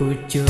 不就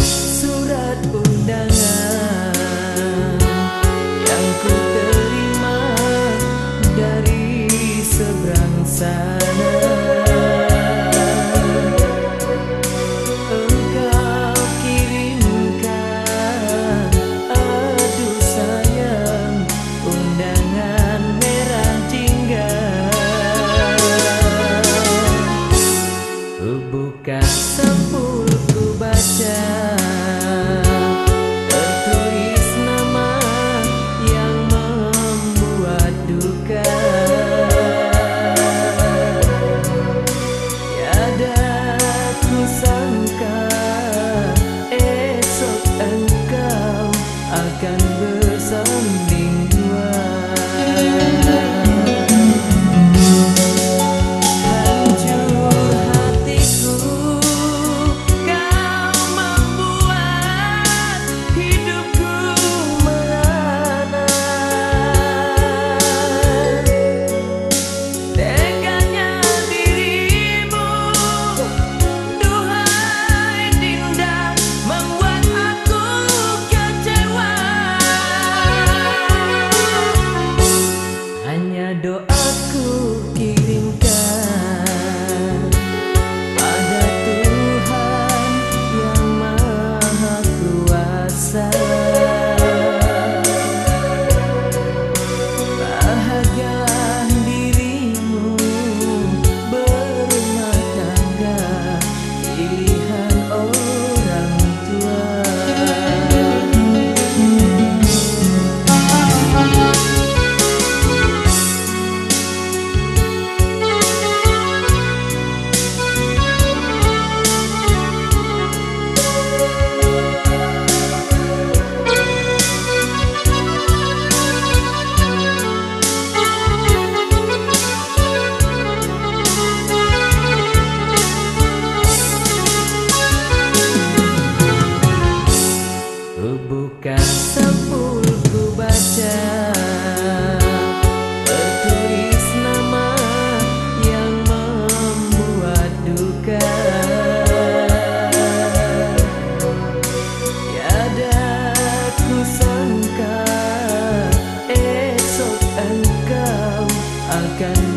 akan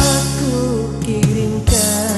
Doaku kirimkan